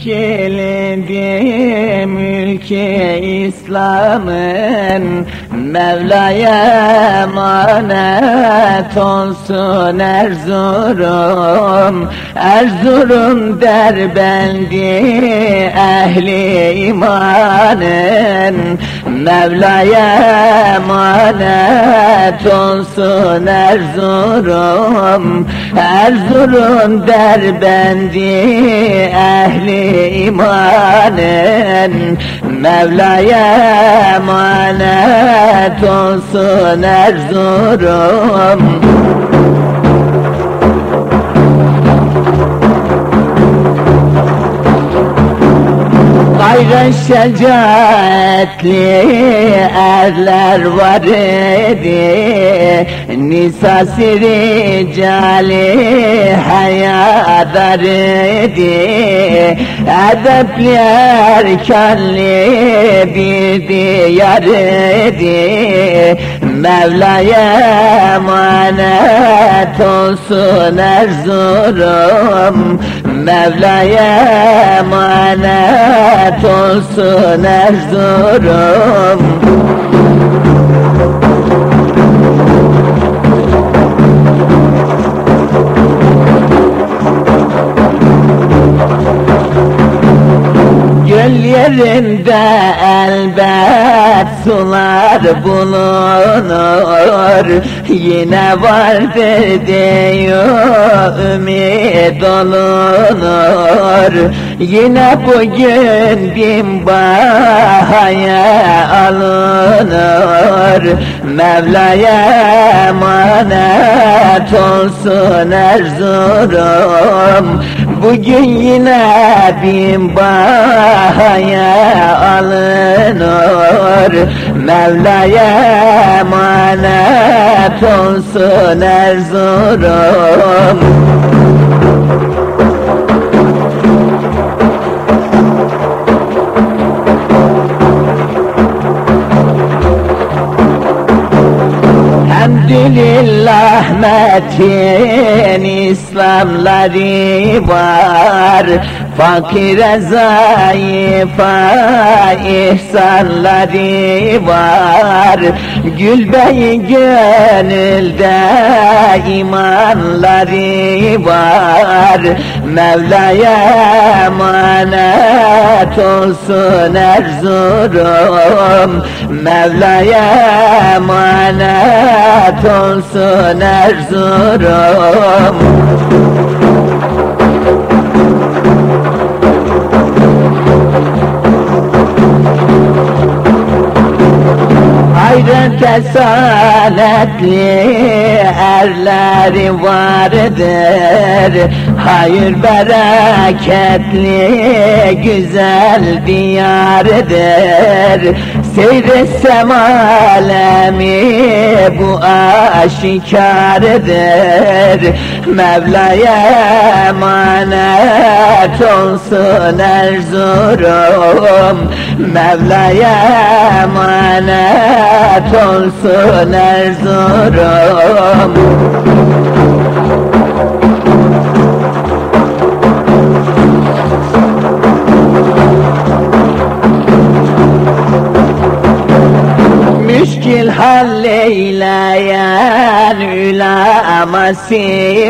Kilidi mülki İslam'ın Mevla'ya emanet olsun Erzurum. Erzurum derbendi ehli imanın. Mevla'ya emanet olsun Erzurum. Erzurum derbendi ehli imanın Mevla'ya emanet olsun Erzurum Gayrı şecaatli erler var idi Nisası ricali hayadar idi Edepli erkanli bir diyar idi Mevla'ya emanet olsun Erzurum Mevla'ya emanet olsun Erzurum Göl yerinde elbet sular bulunur Yine vardır diyor ümit olunur Yine bugün bin bahaya alınır Mevla'ya emanet olsun Erzurum Bugün yine bin bahaya alınır Mevla'ya emanet olsun Erzurum Elhamdülillah metin İslamları var Fakire zayıfa ihsanları var Gülbeyi gönülde imanları var Mevla'ya emanet olsun Erzurum Mevla'ya emanet olsun Erzurum Hayret esanetli erleri vardır. Hayır bereketli güzel diyardır. Seyretsem alemi bu aşikardır. Mevla'ya emanet olsun Erzurum. Mevla'ya emanet olsun Erzurum Müşkil halleyleyen ülaması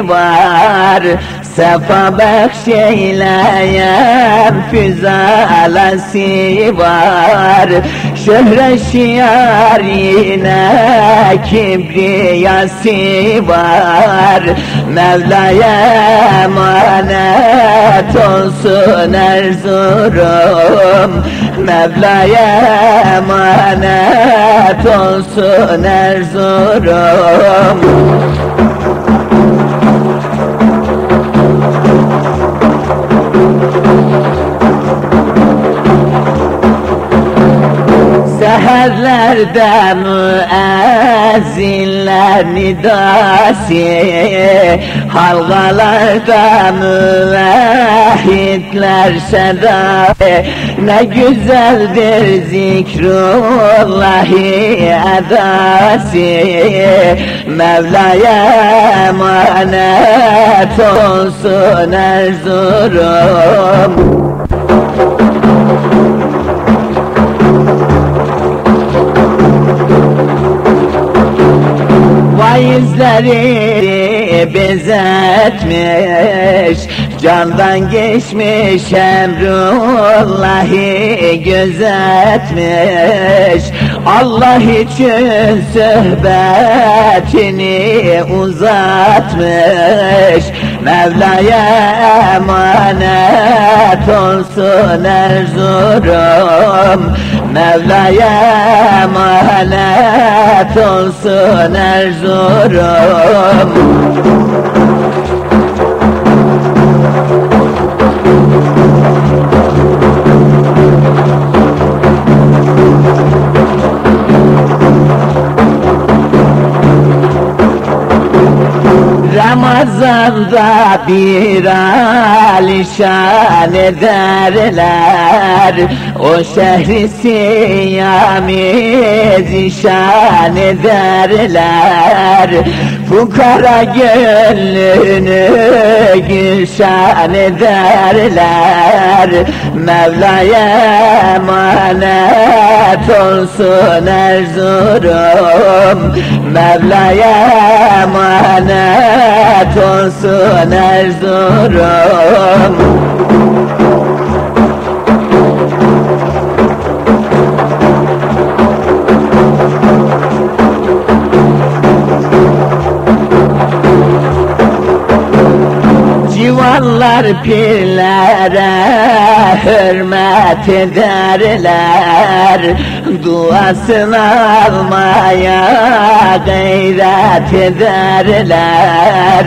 var. Sefa bekşeyleyen füzalası var Şöhre şiar yine kibriyası var Mevla'ya emanet olsun Erzurum Mevla'ya emanet olsun Erzurum Minberlerde müezzinler nidası Halgalarda müvehhidler seda Ne güzeldir zikrullahi edası. Mevla'ya emanet olsun Erzurum Vaizleri bezetmiş Candan geçmiş emrullahi gözetmiş. Allah için sohbetini uzatmış Mevla'ya emanet olsun Erzurum Mevla'ya emanet olsun Erzurum Ramazan'da bir alişan ederler. O şehri siyami zişan ederler. Fukara gönlünü gülşan ederler Mevla'ya emanet olsun Erzurum. Mevla'ya emanet olsun Erzurum Civanlar pirlere hürmet ederler. Duasını almaya gayret ederler.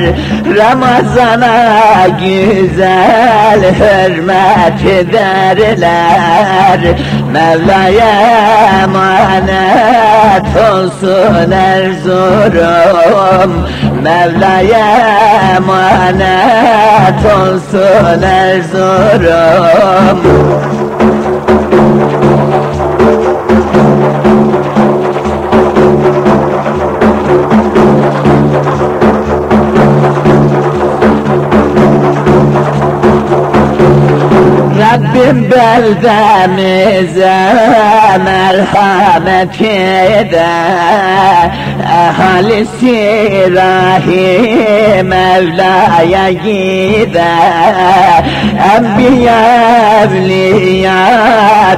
Ramazana güzel hürmet ederler. Mevla'ya emanet olsun Erzurum Mevla'ya emanet olsun Erzurum Rabbim beldemize merhamet eder Ahalisi rahim Mevla'ya gider Enbiya evliya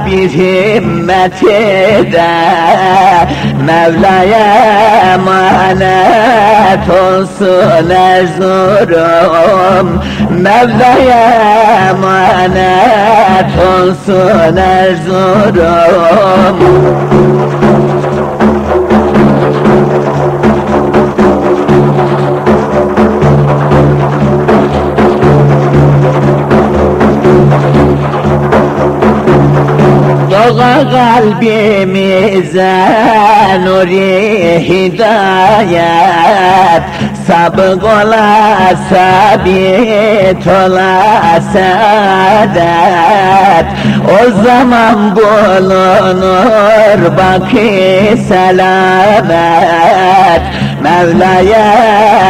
bir himmet eder Mevla'ya emanet olsun Erzurum. Mevla'ya emanet olsun Erzurum kalbimize nuri hidayet. Sabık ola sabit ola saadet O zaman bulunur baki selamet Mevla'ya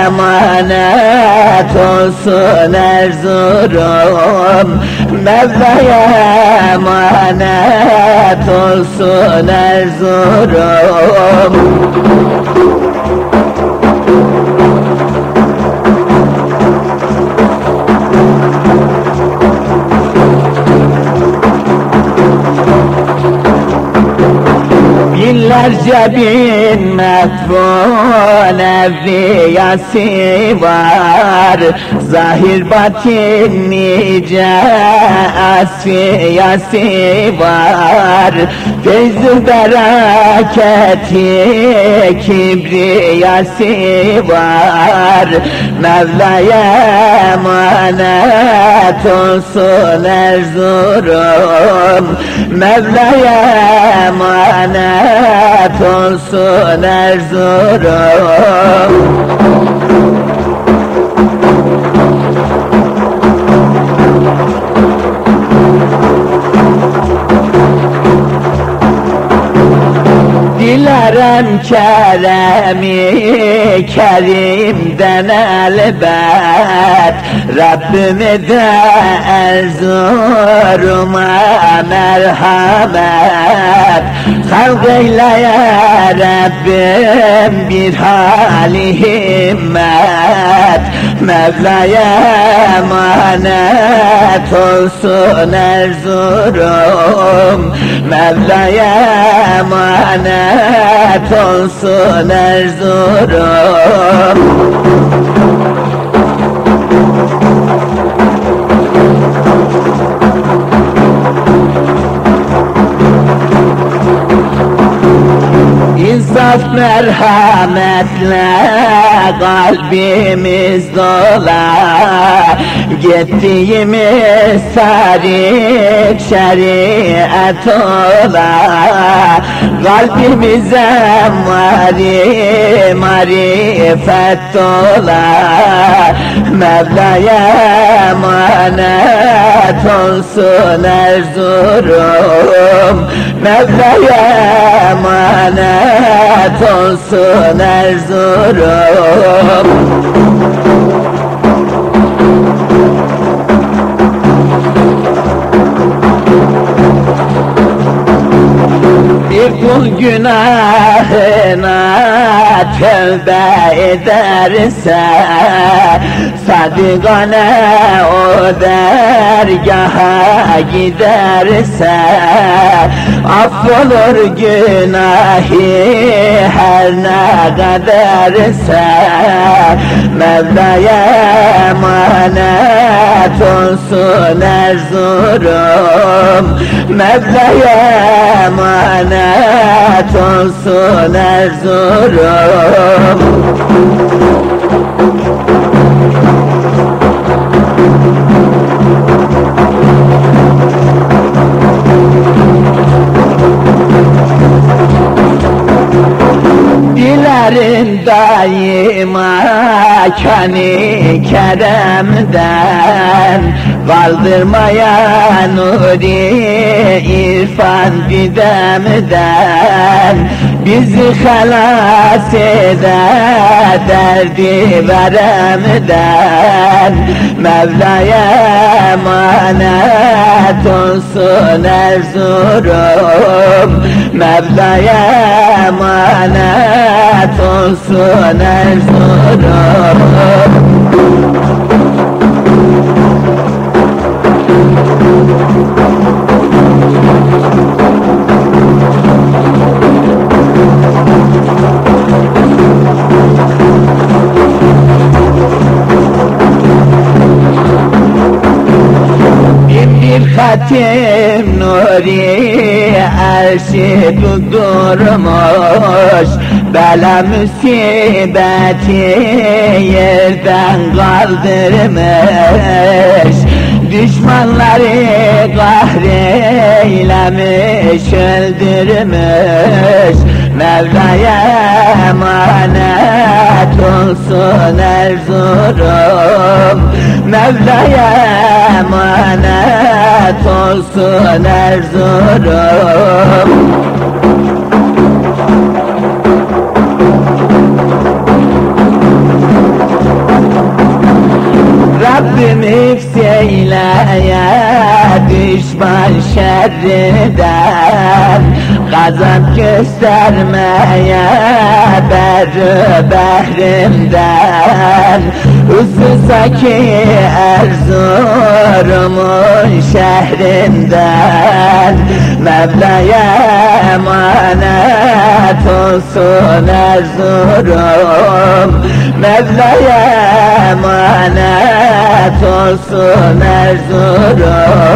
emanet olsun Erzurum. Mevla'ya emanet olsun Erzurum Binlerce bin metfun evliyası var. Zahir batin nice tasfiyesi var. Feyz bereketi kibriyası var. Mevla'ya emanet olsun Erzurum. Mevla'ya emanet olsun Erzurum Dilerim keremi kerimden elbet Rabbimi de erzuruma merhamet. Halk eyle ya Rabbim bir hali himmet. Mevla'ya emanet olsun Erzurum. Mevla'ya emanet olsun Erzurum İnsaf merhametle kalbimiz dola. Gittiğimiz tarik şeriat ola. Kalbimize mari marifet dola. Mevla'ya emanet olsun Erzurum Mevla'ya emanet olsun Erzurum Bir kul günahına tövbe ederse Sadıkane o dergaha giderse Affolur günahı her ne kaderse Mevla'ya emanet olsun Erzurum Mevla'ya emanet olsun Erzurum Dilerim daima kani keremden Kaldırmaya nuri irfan didemden Bizi halas eder derdi veremden Mevla'ya emanet olsun Erzurum Mevla'ya emanet olsun Erzurum Bin bir hatim nuri arşi tutturmuş Bela musibeti yerden kaldırmış. Düşmanları kahreylemiş, öldürmüş Mevla'ya emanet olsun Erzurum Mevla'ya emanet olsun Erzurum Rabbim ifseyle ya düşman şerrinden Gazap göstermeye berri behrimden Hususa Erzurum'un şehrinden. Mevla'ya emanet olsun Erzurum. Mevla'ya emanet olsun Erzurum